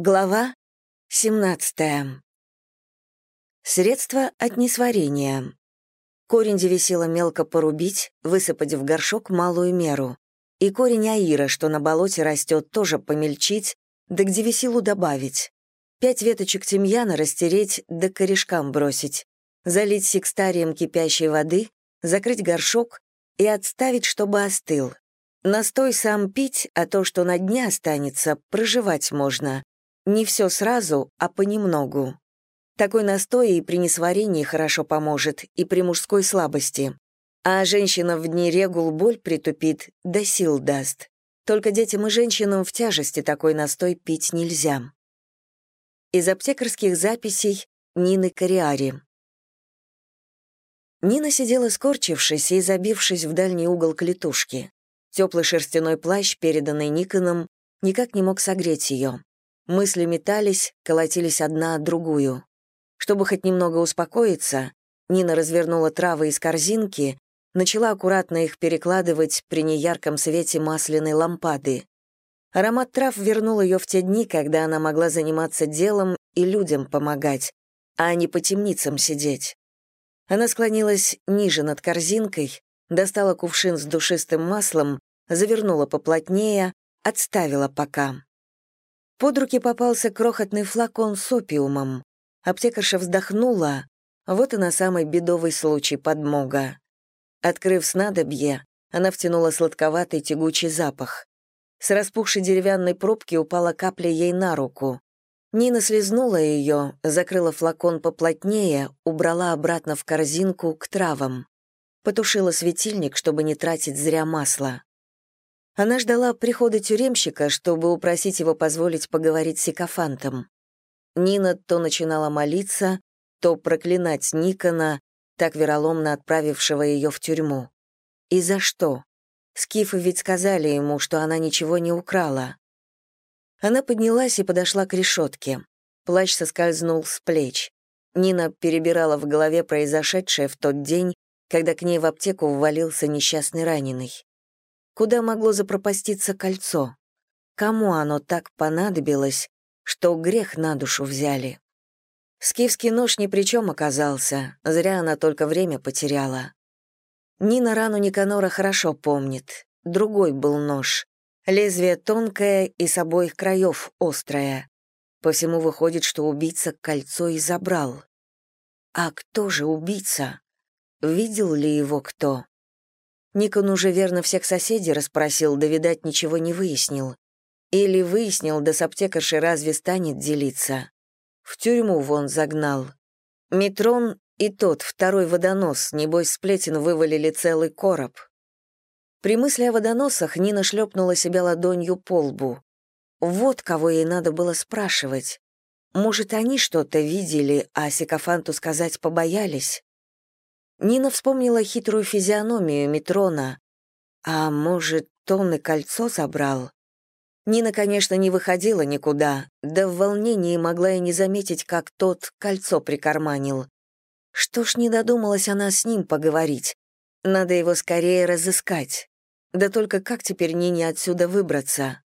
Глава 17. Средства от несварения. Корень девесила мелко порубить, высыпать в горшок малую меру. И корень аира, что на болоте растет, тоже помельчить, да к девесилу добавить. Пять веточек тимьяна растереть, да корешкам бросить. Залить секстарием кипящей воды, закрыть горшок и отставить, чтобы остыл. Настой сам пить, а то, что на дне останется, проживать можно не все сразу, а понемногу. Такой настой и при несварении хорошо поможет, и при мужской слабости. А женщина в дни регул боль притупит, да сил даст. Только детям и женщинам в тяжести такой настой пить нельзя. Из аптекарских записей Нины Кориари. Нина сидела скорчившись и забившись в дальний угол клетушки. Теплый шерстяной плащ, переданный Никоном, никак не мог согреть ее. Мысли метались, колотились одна от другую. Чтобы хоть немного успокоиться, Нина развернула травы из корзинки, начала аккуратно их перекладывать при неярком свете масляной лампады. Аромат трав вернул ее в те дни, когда она могла заниматься делом и людям помогать, а не по темницам сидеть. Она склонилась ниже над корзинкой, достала кувшин с душистым маслом, завернула поплотнее, отставила пока. Под руки попался крохотный флакон с опиумом. Аптекарша вздохнула. Вот и на самый бедовый случай подмога. Открыв снадобье, она втянула сладковатый тягучий запах. С распухшей деревянной пробки упала капля ей на руку. Нина слезнула ее, закрыла флакон поплотнее, убрала обратно в корзинку к травам. Потушила светильник, чтобы не тратить зря масло. Она ждала прихода тюремщика, чтобы упросить его позволить поговорить с сикофантом. Нина то начинала молиться, то проклинать Никона, так вероломно отправившего ее в тюрьму. И за что? Скифы ведь сказали ему, что она ничего не украла. Она поднялась и подошла к решетке. Плащ соскользнул с плеч. Нина перебирала в голове произошедшее в тот день, когда к ней в аптеку ввалился несчастный раненый. Куда могло запропаститься кольцо? Кому оно так понадобилось, что грех на душу взяли? Скифский нож ни при чем оказался, зря она только время потеряла. Нина рану Никанора хорошо помнит. Другой был нож. Лезвие тонкое и с обоих краев острое. По всему выходит, что убийца кольцо и забрал. А кто же убийца? Видел ли его кто? Никон уже верно всех соседей расспросил, да, видать, ничего не выяснил. Или выяснил, да с аптекаршей разве станет делиться? В тюрьму вон загнал. Метрон и тот, второй водонос, небось, сплетен вывалили целый короб. При мысли о водоносах Нина шлепнула себя ладонью по лбу. Вот кого ей надо было спрашивать. Может, они что-то видели, а Сикофанту сказать побоялись? Нина вспомнила хитрую физиономию Метрона. А может, он и кольцо забрал? Нина, конечно, не выходила никуда, да в волнении могла и не заметить, как тот кольцо прикарманил. Что ж не додумалась она с ним поговорить? Надо его скорее разыскать. Да только как теперь Нине отсюда выбраться?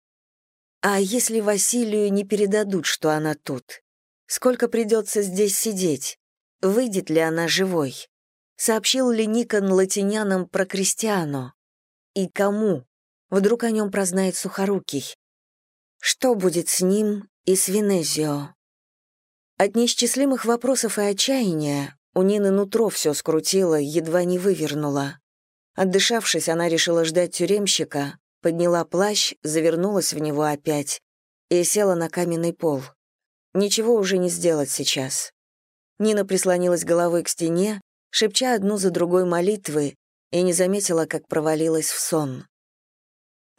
А если Василию не передадут, что она тут? Сколько придется здесь сидеть? Выйдет ли она живой? Сообщил ли Никон латинянам про Кристиано? И кому? Вдруг о нем прознает Сухорукий. Что будет с ним и с Венезио? От неисчислимых вопросов и отчаяния у Нины нутро все скрутило, едва не вывернуло. Отдышавшись, она решила ждать тюремщика, подняла плащ, завернулась в него опять и села на каменный пол. Ничего уже не сделать сейчас. Нина прислонилась головой к стене, шепча одну за другой молитвы, и не заметила, как провалилась в сон.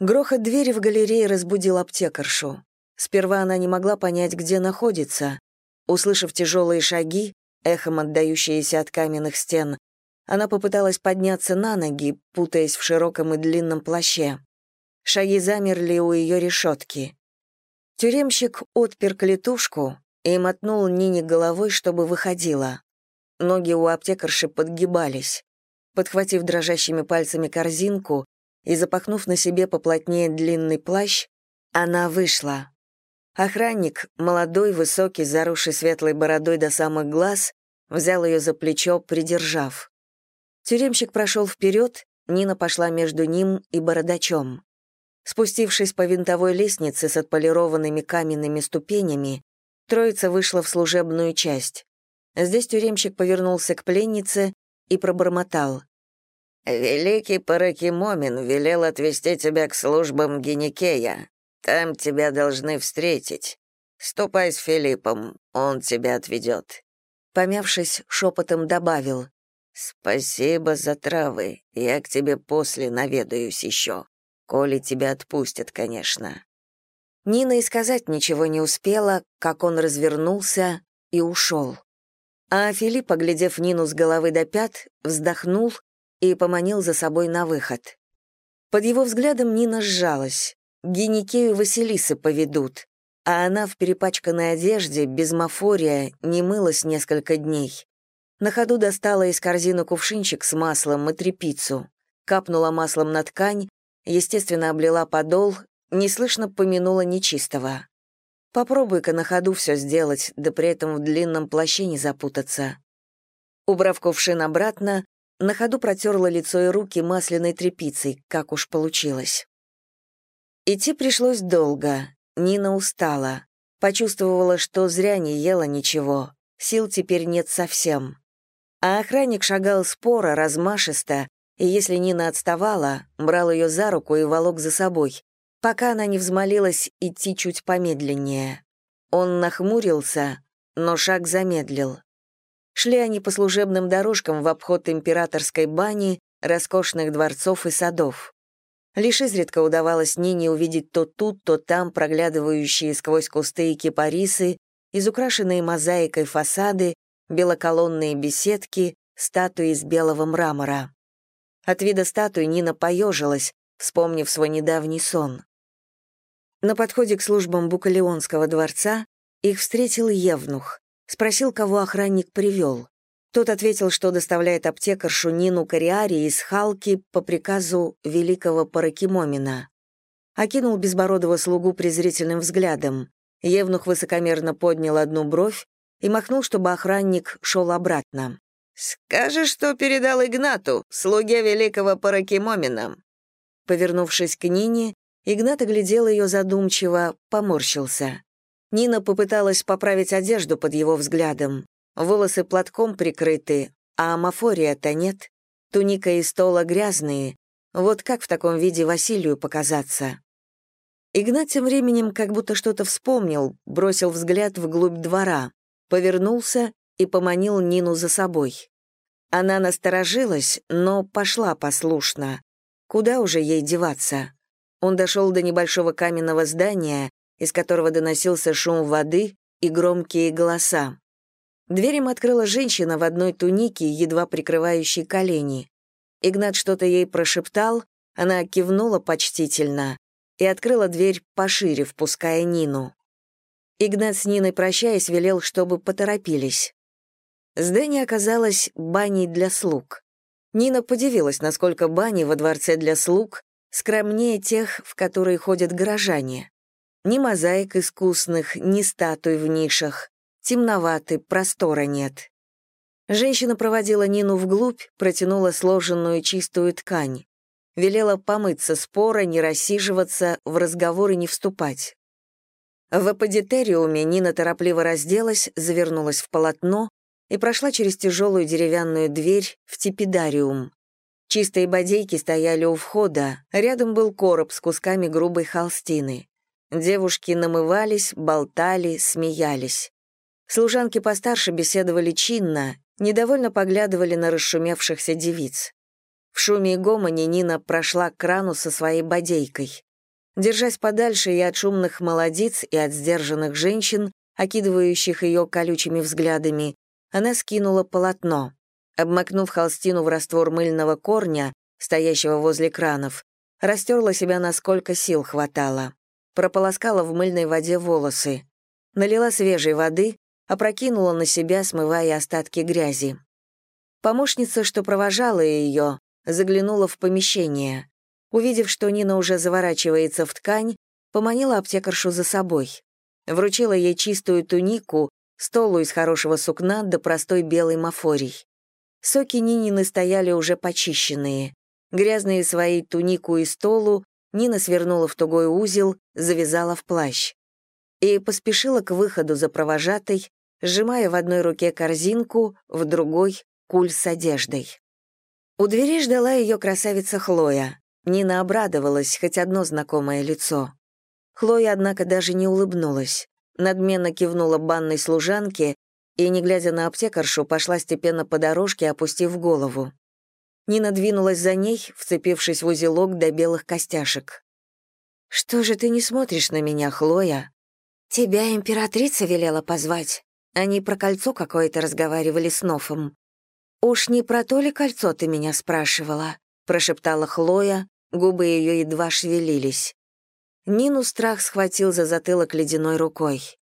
Грохот двери в галерее разбудил аптекаршу. Сперва она не могла понять, где находится. Услышав тяжелые шаги, эхом отдающиеся от каменных стен, она попыталась подняться на ноги, путаясь в широком и длинном плаще. Шаги замерли у ее решетки. Тюремщик отпер клетушку и мотнул Нине головой, чтобы выходила. Ноги у аптекарши подгибались. Подхватив дрожащими пальцами корзинку и запахнув на себе поплотнее длинный плащ, она вышла. Охранник, молодой, высокий, заросший светлой бородой до самых глаз, взял ее за плечо, придержав. Тюремщик прошел вперед, Нина пошла между ним и бородачом. Спустившись по винтовой лестнице с отполированными каменными ступенями, троица вышла в служебную часть. Здесь тюремщик повернулся к пленнице и пробормотал. «Великий Паракимомин велел отвезти тебя к службам Геникея. Там тебя должны встретить. Ступай с Филиппом, он тебя отведет». Помявшись, шепотом добавил. «Спасибо за травы, я к тебе после наведаюсь еще, коли тебя отпустят, конечно». Нина и сказать ничего не успела, как он развернулся и ушел. А Филипп, оглядев Нину с головы до пят, вздохнул и поманил за собой на выход. Под его взглядом Нина сжалась. Геникею Василисы поведут, а она в перепачканной одежде, без мафория, не мылась несколько дней. На ходу достала из корзины кувшинчик с маслом и тряпицу, капнула маслом на ткань, естественно, облила подол, неслышно помянула нечистого. Попробуй-ка на ходу все сделать, да при этом в длинном плаще не запутаться. Убрав кувшин обратно, на ходу протерла лицо и руки масляной тряпицей, как уж получилось. Идти пришлось долго. Нина устала. Почувствовала, что зря не ела ничего. Сил теперь нет совсем. А охранник шагал споро, размашисто, и если Нина отставала, брал ее за руку и волок за собой, пока она не взмолилась идти чуть помедленнее. Он нахмурился, но шаг замедлил. Шли они по служебным дорожкам в обход императорской бани, роскошных дворцов и садов. Лишь изредка удавалось Нине увидеть то тут, то там проглядывающие сквозь кусты и кипарисы, изукрашенные мозаикой фасады, белоколонные беседки, статуи из белого мрамора. От вида статуи Нина поежилась, вспомнив свой недавний сон. На подходе к службам Букалеонского дворца их встретил Евнух, спросил, кого охранник привел. Тот ответил, что доставляет аптекаршу Нину Кориари из Халки по приказу великого Паракимомина. Окинул безбородого слугу презрительным взглядом. Евнух высокомерно поднял одну бровь и махнул, чтобы охранник шел обратно. «Скажешь, что передал Игнату, слуге великого Паракимомина». Повернувшись к Нине, Игнат оглядел ее задумчиво, поморщился. Нина попыталась поправить одежду под его взглядом. Волосы платком прикрыты, а амафория-то нет. Туника и стола грязные. Вот как в таком виде Василию показаться? Игнат тем временем как будто что-то вспомнил, бросил взгляд вглубь двора, повернулся и поманил Нину за собой. Она насторожилась, но пошла послушно. Куда уже ей деваться? Он дошел до небольшого каменного здания, из которого доносился шум воды и громкие голоса. Дверь им открыла женщина в одной тунике, едва прикрывающей колени. Игнат что-то ей прошептал, она кивнула почтительно и открыла дверь пошире, впуская Нину. Игнат с Ниной, прощаясь, велел, чтобы поторопились. Здание оказалось баней для слуг. Нина подивилась, насколько бани во дворце для слуг скромнее тех, в которые ходят горожане. Ни мозаик искусных, ни статуй в нишах, Темноваты, простора нет. Женщина проводила Нину вглубь, протянула сложенную чистую ткань. Велела помыться спора, не рассиживаться, в разговоры не вступать. В аподитериуме Нина торопливо разделась, завернулась в полотно и прошла через тяжелую деревянную дверь в типидариум. Чистые бодейки стояли у входа, рядом был короб с кусками грубой холстины. Девушки намывались, болтали, смеялись. Служанки постарше беседовали чинно, недовольно поглядывали на расшумевшихся девиц. В шуме и гомоне Нина прошла к крану со своей бодейкой. Держась подальше и от шумных молодиц, и от сдержанных женщин, окидывающих ее колючими взглядами, она скинула полотно. Обмакнув холстину в раствор мыльного корня, стоящего возле кранов, растерла себя насколько сил хватало. Прополоскала в мыльной воде волосы. Налила свежей воды, опрокинула на себя, смывая остатки грязи. Помощница, что провожала ее, заглянула в помещение. Увидев, что Нина уже заворачивается в ткань, поманила аптекаршу за собой. вручила ей чистую тунику, столу из хорошего сукна да простой белый мафорий. Соки Нинины стояли уже почищенные. Грязные свои тунику и столу Нина свернула в тугой узел, завязала в плащ. И поспешила к выходу за провожатой, сжимая в одной руке корзинку, в другой — куль с одеждой. У двери ждала ее красавица Хлоя. Нина обрадовалась, хоть одно знакомое лицо. Хлоя, однако, даже не улыбнулась. Надменно кивнула банной служанке и, не глядя на аптекаршу, пошла степенно по дорожке, опустив голову. Нина двинулась за ней, вцепившись в узелок до белых костяшек. «Что же ты не смотришь на меня, Хлоя?» «Тебя императрица велела позвать. Они про кольцо какое-то разговаривали с Нофом. «Уж не про то ли кольцо ты меня спрашивала?» — прошептала Хлоя, губы ее едва шевелились. Нину страх схватил за затылок ледяной рукой.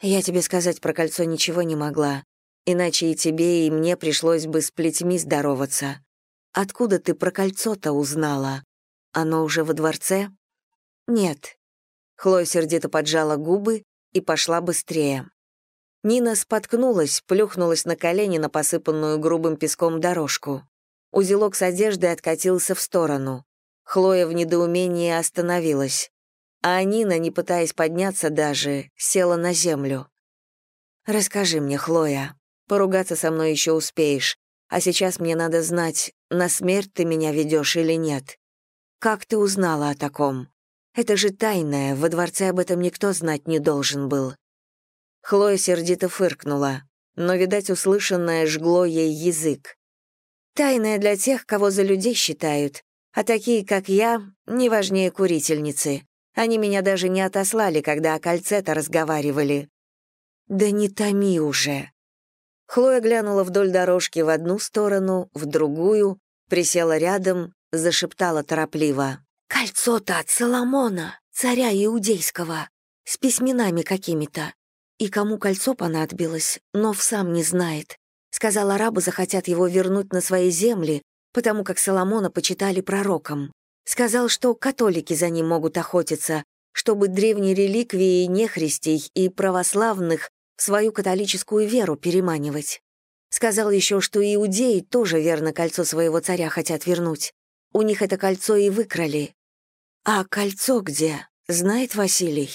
«Я тебе сказать про кольцо ничего не могла, иначе и тебе, и мне пришлось бы с плетьми здороваться. Откуда ты про кольцо-то узнала? Оно уже во дворце?» «Нет». Хлоя сердито поджала губы и пошла быстрее. Нина споткнулась, плюхнулась на колени на посыпанную грубым песком дорожку. Узелок с одеждой откатился в сторону. Хлоя в недоумении остановилась. А Нина, не пытаясь подняться даже, села на землю. «Расскажи мне, Хлоя. Поругаться со мной еще успеешь. А сейчас мне надо знать, на смерть ты меня ведешь или нет. Как ты узнала о таком? Это же тайное, во дворце об этом никто знать не должен был». Хлоя сердито фыркнула, но, видать, услышанное жгло ей язык. Тайное для тех, кого за людей считают, а такие, как я, не важнее курительницы. Они меня даже не отослали, когда о кольце-то разговаривали. Да не томи уже. Хлоя глянула вдоль дорожки в одну сторону, в другую, присела рядом, зашептала торопливо. «Кольцо-то от Соломона, царя иудейского, с письменами какими-то. И кому кольцо понадобилось, Нов сам не знает. Сказал, арабы захотят его вернуть на свои земли, потому как Соломона почитали пророком. Сказал, что католики за ним могут охотиться, чтобы древние реликвии нехристей и православных в свою католическую веру переманивать. Сказал еще, что иудеи тоже верно кольцо своего царя хотят вернуть. У них это кольцо и выкрали. А кольцо где? Знает Василий?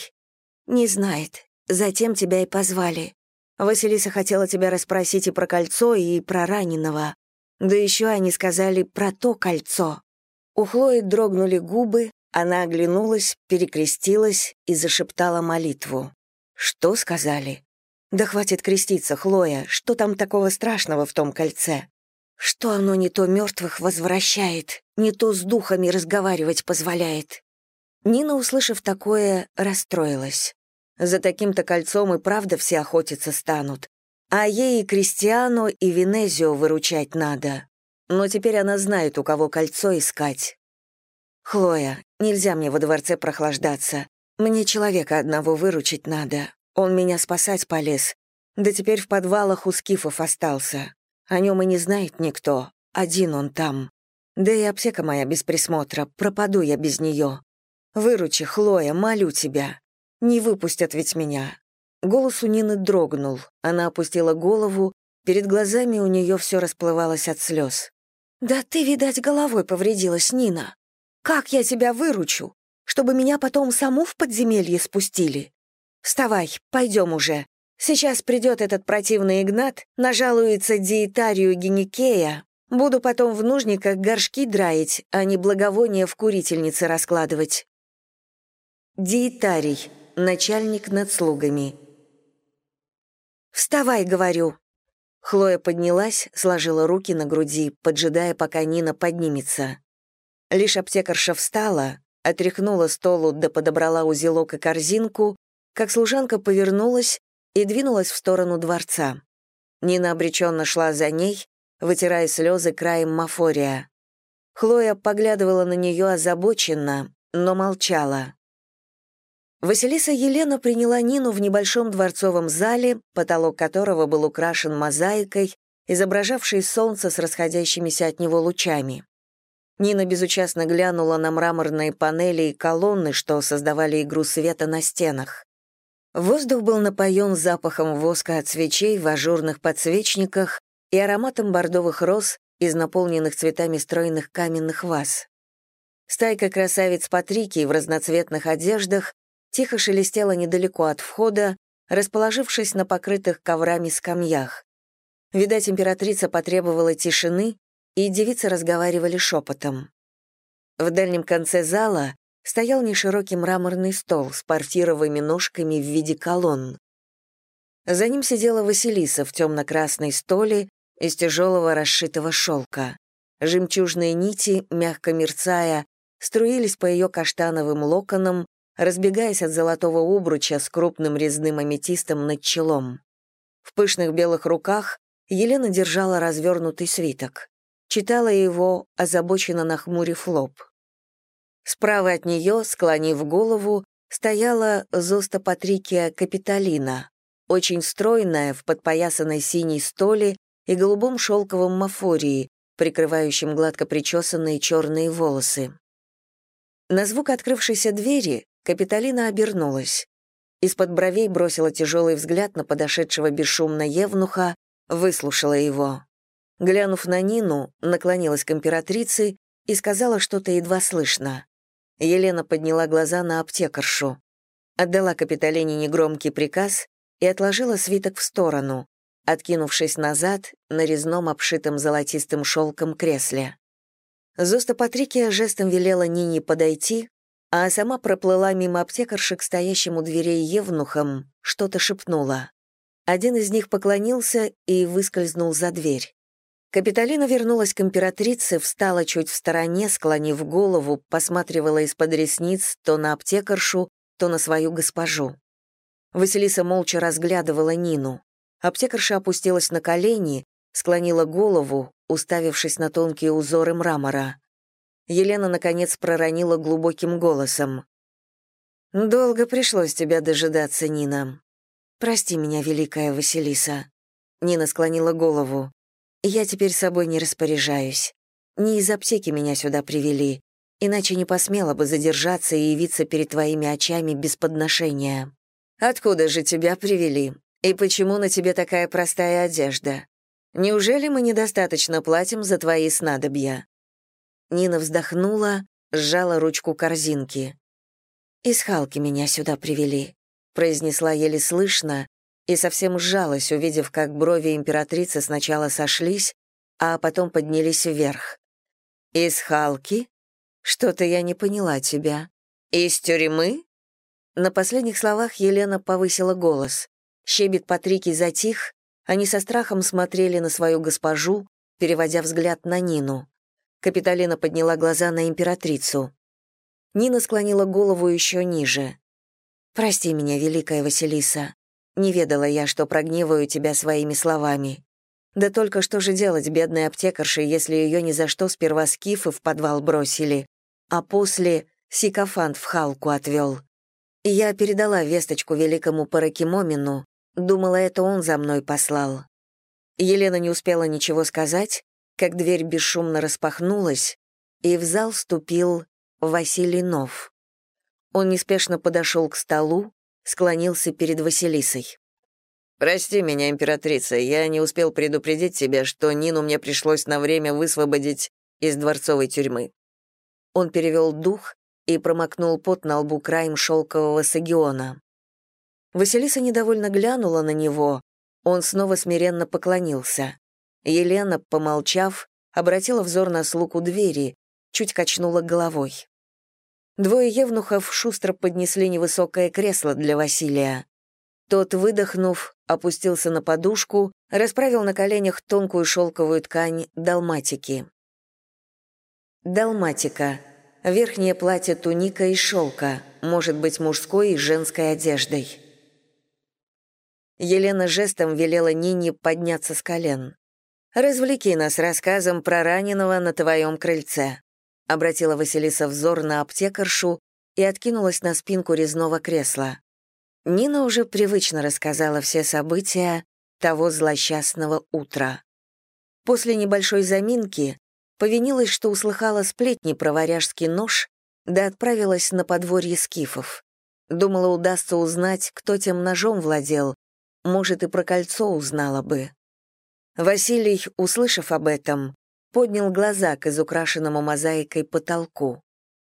Не знает. Затем тебя и позвали. Василиса хотела тебя расспросить и про кольцо, и про раненого. Да еще они сказали про то кольцо. У Хлои дрогнули губы, она оглянулась, перекрестилась и зашептала молитву. «Что сказали?» «Да хватит креститься, Хлоя, что там такого страшного в том кольце?» «Что оно не то мертвых возвращает, не то с духами разговаривать позволяет?» Нина, услышав такое, расстроилась. За таким-то кольцом и правда все охотиться станут. А ей и Кристиану, и Венезио выручать надо. Но теперь она знает, у кого кольцо искать. «Хлоя, нельзя мне во дворце прохлаждаться. Мне человека одного выручить надо. Он меня спасать полез. Да теперь в подвалах у скифов остался. О нем и не знает никто. Один он там. Да и аптека моя без присмотра, пропаду я без нее. Выручи, Хлоя, молю тебя. Не выпустят ведь меня. Голос у Нины дрогнул. Она опустила голову, перед глазами у нее все расплывалось от слез. «Да ты, видать, головой повредилась, Нина. Как я тебя выручу? Чтобы меня потом саму в подземелье спустили? Вставай, пойдем уже. Сейчас придет этот противный Игнат, нажалуется диетарию Геникея. Буду потом в нужниках горшки драить, а не благовония в курительнице раскладывать». Диетарий начальник над слугами. «Вставай, — говорю!» Хлоя поднялась, сложила руки на груди, поджидая, пока Нина поднимется. Лишь аптекарша встала, отряхнула столу да подобрала узелок и корзинку, как служанка повернулась и двинулась в сторону дворца. Нина обреченно шла за ней, вытирая слезы краем мафория. Хлоя поглядывала на нее озабоченно, но молчала. Василиса Елена приняла Нину в небольшом дворцовом зале, потолок которого был украшен мозаикой, изображавшей солнце с расходящимися от него лучами. Нина безучастно глянула на мраморные панели и колонны, что создавали игру света на стенах. Воздух был напоен запахом воска от свечей в ажурных подсвечниках и ароматом бордовых роз из наполненных цветами стройных каменных ваз. Стайка красавиц Патрики в разноцветных одеждах тихо шелестела недалеко от входа, расположившись на покрытых коврами скамьях. Видать, императрица потребовала тишины, и девицы разговаривали шепотом. В дальнем конце зала стоял неширокий мраморный стол с парфировыми ножками в виде колонн. За ним сидела Василиса в темно-красной столе из тяжелого расшитого шелка. Жемчужные нити, мягко мерцая, струились по ее каштановым локонам, разбегаясь от золотого обруча с крупным резным аметистом над челом. В пышных белых руках Елена держала развернутый свиток. Читала его, озабоченно нахмурив лоб. Справа от нее, склонив голову, стояла Зоста Капитолина, очень стройная, в подпоясанной синей столе и голубом шелковом мафории, прикрывающем гладко причесанные черные волосы. На звук открывшейся двери Капитолина обернулась. Из-под бровей бросила тяжелый взгляд на подошедшего бесшумно Евнуха, выслушала его. Глянув на Нину, наклонилась к императрице и сказала что-то едва слышно. Елена подняла глаза на аптекаршу. Отдала Капитолине негромкий приказ и отложила свиток в сторону, откинувшись назад на резном обшитом золотистым шелком кресле. Зоста Патрикия жестом велела Нине подойти, а сама проплыла мимо аптекарши к стоящему дверей евнухам, что-то шепнула. Один из них поклонился и выскользнул за дверь. Капитолина вернулась к императрице, встала чуть в стороне, склонив голову, посматривала из-под ресниц то на аптекаршу, то на свою госпожу. Василиса молча разглядывала Нину. Аптекарша опустилась на колени, склонила голову, уставившись на тонкие узоры мрамора. Елена, наконец, проронила глубоким голосом. «Долго пришлось тебя дожидаться, Нина. Прости меня, великая Василиса». Нина склонила голову. «Я теперь собой не распоряжаюсь. Не из аптеки меня сюда привели, иначе не посмела бы задержаться и явиться перед твоими очами без подношения. Откуда же тебя привели? И почему на тебе такая простая одежда? Неужели мы недостаточно платим за твои снадобья?» Нина вздохнула, сжала ручку корзинки. «Из Халки меня сюда привели», — произнесла еле слышно и совсем сжалась, увидев, как брови императрицы сначала сошлись, а потом поднялись вверх. «Из Халки? Что-то я не поняла тебя. Из тюрьмы?» На последних словах Елена повысила голос. Щебет Патрики затих, они со страхом смотрели на свою госпожу, переводя взгляд на Нину. Капитолина подняла глаза на императрицу. Нина склонила голову еще ниже. «Прости меня, великая Василиса. Не ведала я, что прогневаю тебя своими словами. Да только что же делать бедной аптекарше, если ее ни за что сперва скифы в подвал бросили, а после сикофант в халку отвел. Я передала весточку великому Паракимомину, Думала, это он за мной послал. Елена не успела ничего сказать, как дверь бесшумно распахнулась, и в зал вступил Василий Нов. Он неспешно подошел к столу, склонился перед Василисой. «Прости меня, императрица, я не успел предупредить тебя, что Нину мне пришлось на время высвободить из дворцовой тюрьмы». Он перевел дух и промокнул пот на лбу краем шелкового сагиона. Василиса недовольно глянула на него, он снова смиренно поклонился. Елена, помолчав, обратила взор на слуг двери, чуть качнула головой. Двое евнухов шустро поднесли невысокое кресло для Василия. Тот, выдохнув, опустился на подушку, расправил на коленях тонкую шелковую ткань далматики. Далматика — верхнее платье туника из шелка, может быть мужской и женской одеждой. Елена жестом велела Нине подняться с колен. «Развлеки нас рассказом про раненого на твоем крыльце», обратила Василиса взор на аптекаршу и откинулась на спинку резного кресла. Нина уже привычно рассказала все события того злосчастного утра. После небольшой заминки повинилась, что услыхала сплетни про варяжский нож, да отправилась на подворье скифов. Думала, удастся узнать, кто тем ножом владел. Может, и про кольцо узнала бы. Василий, услышав об этом, поднял глаза к изукрашенному мозаикой потолку.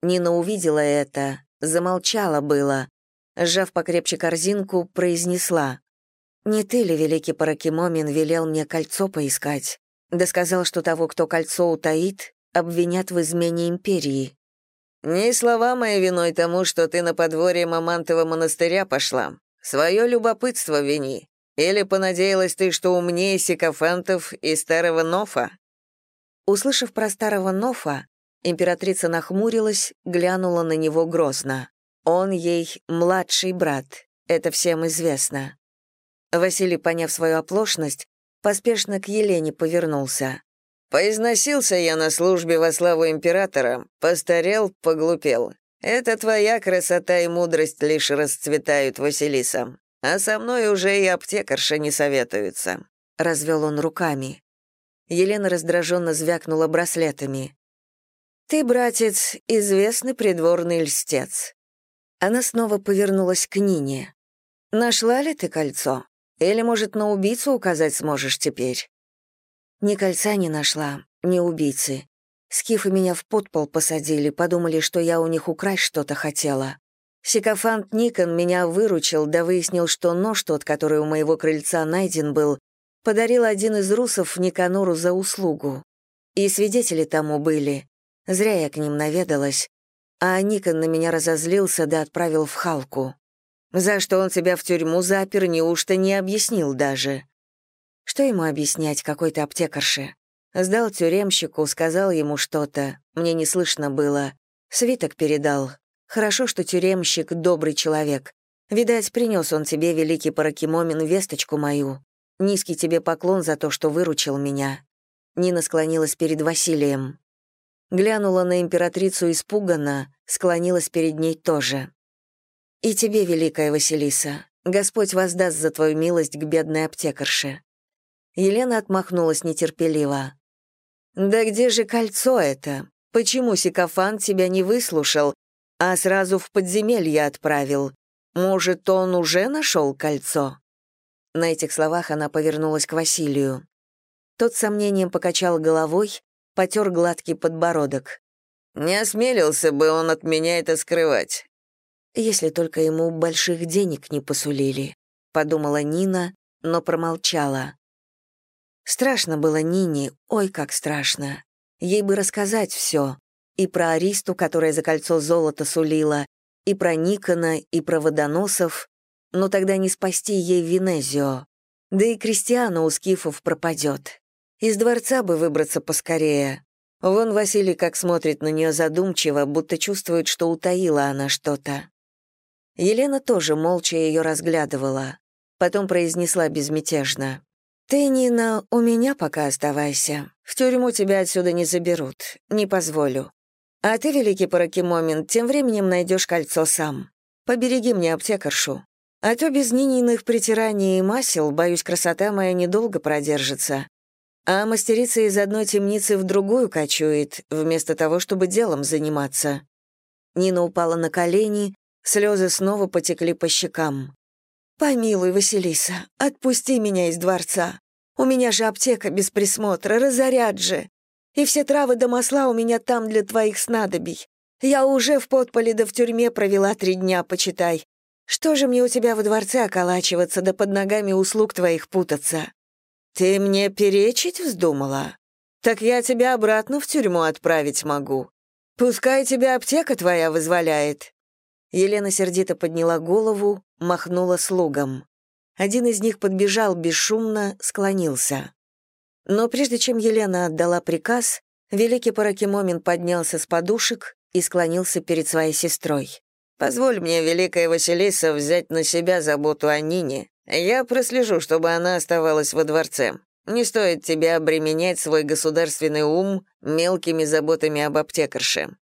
Нина увидела это, замолчала было, сжав покрепче корзинку, произнесла. «Не ты ли, великий Паракимомин, велел мне кольцо поискать? Да сказал, что того, кто кольцо утаит, обвинят в измене империи». «Не слова мои виной тому, что ты на подворье Мамантова монастыря пошла. Свое любопытство вини. Или понадеялась ты, что умнее сикофантов и старого Нофа?» Услышав про старого Нофа, императрица нахмурилась, глянула на него грозно. Он ей младший брат, это всем известно. Василий, поняв свою оплошность, поспешно к Елене повернулся. Поизносился я на службе во славу императора, постарел, поглупел. Это твоя красота и мудрость лишь расцветают, Василиса. А со мной уже и аптекарша не советуются». Развел он руками. Елена раздраженно звякнула браслетами. «Ты, братец, известный придворный льстец». Она снова повернулась к Нине. «Нашла ли ты кольцо? Или, может, на убийцу указать сможешь теперь?» Ни кольца не нашла, ни убийцы. Скифы меня в подпол посадили, подумали, что я у них украсть что-то хотела. Сикофант Никон меня выручил, да выяснил, что нож тот, который у моего крыльца найден был, подарил один из русов Никанору за услугу. И свидетели тому были. Зря я к ним наведалась. А Никон на меня разозлился да отправил в Халку. За что он тебя в тюрьму запер, неужто не объяснил даже. Что ему объяснять какой-то аптекарше? Сдал тюремщику, сказал ему что-то, мне не слышно было. Свиток передал. Хорошо, что тюремщик — добрый человек. Видать, принес он тебе, великий Паракимомин, весточку мою. Низкий тебе поклон за то, что выручил меня». Нина склонилась перед Василием. Глянула на императрицу испуганно, склонилась перед ней тоже. «И тебе, великая Василиса, Господь воздаст за твою милость к бедной аптекарше. Елена отмахнулась нетерпеливо. «Да где же кольцо это? Почему Сикофан тебя не выслушал, а сразу в подземелье отправил? Может, он уже нашел кольцо?» На этих словах она повернулась к Василию. Тот с сомнением покачал головой, потер гладкий подбородок. «Не осмелился бы он от меня это скрывать». «Если только ему больших денег не посулили», — подумала Нина, но промолчала. Страшно было Нине, ой, как страшно. Ей бы рассказать все. И про Аристу, которая за кольцо золота сулила, и про Никона, и про водоносов. Но тогда не спасти ей Венезио. Да и Кристиана у скифов пропадет. Из дворца бы выбраться поскорее. Вон Василий как смотрит на нее задумчиво, будто чувствует, что утаила она что-то. Елена тоже молча ее разглядывала. Потом произнесла безмятежно. «Ты, Нина, у меня пока оставайся. В тюрьму тебя отсюда не заберут. Не позволю. А ты, великий Паракимомин, тем временем найдешь кольцо сам. Побереги мне аптекаршу. А то без Нининых притираний и масел, боюсь, красота моя недолго продержится. А мастерица из одной темницы в другую кочует, вместо того, чтобы делом заниматься». Нина упала на колени, слезы снова потекли по щекам. «Помилуй, Василиса, отпусти меня из дворца. У меня же аптека без присмотра, разорят же. И все травы да масла у меня там для твоих снадобий. Я уже в подполе да в тюрьме провела три дня, почитай. Что же мне у тебя во дворце околачиваться да под ногами услуг твоих путаться? Ты мне перечить вздумала? Так я тебя обратно в тюрьму отправить могу. Пускай тебя аптека твоя вызволяет». Елена сердито подняла голову, махнула слугам. Один из них подбежал бесшумно, склонился. Но прежде чем Елена отдала приказ, великий Паракимомин поднялся с подушек и склонился перед своей сестрой. «Позволь мне, великая Василиса, взять на себя заботу о Нине. Я прослежу, чтобы она оставалась во дворце. Не стоит тебе обременять свой государственный ум мелкими заботами об аптекарше».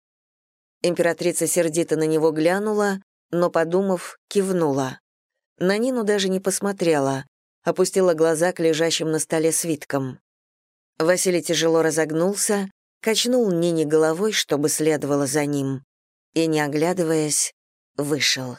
Императрица сердито на него глянула, но, подумав, кивнула. На Нину даже не посмотрела, опустила глаза к лежащим на столе свиткам. Василий тяжело разогнулся, качнул Нине головой, чтобы следовало за ним, и, не оглядываясь, вышел.